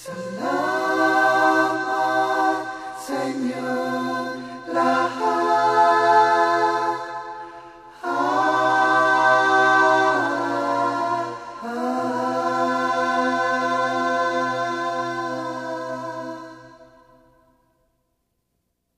Salam.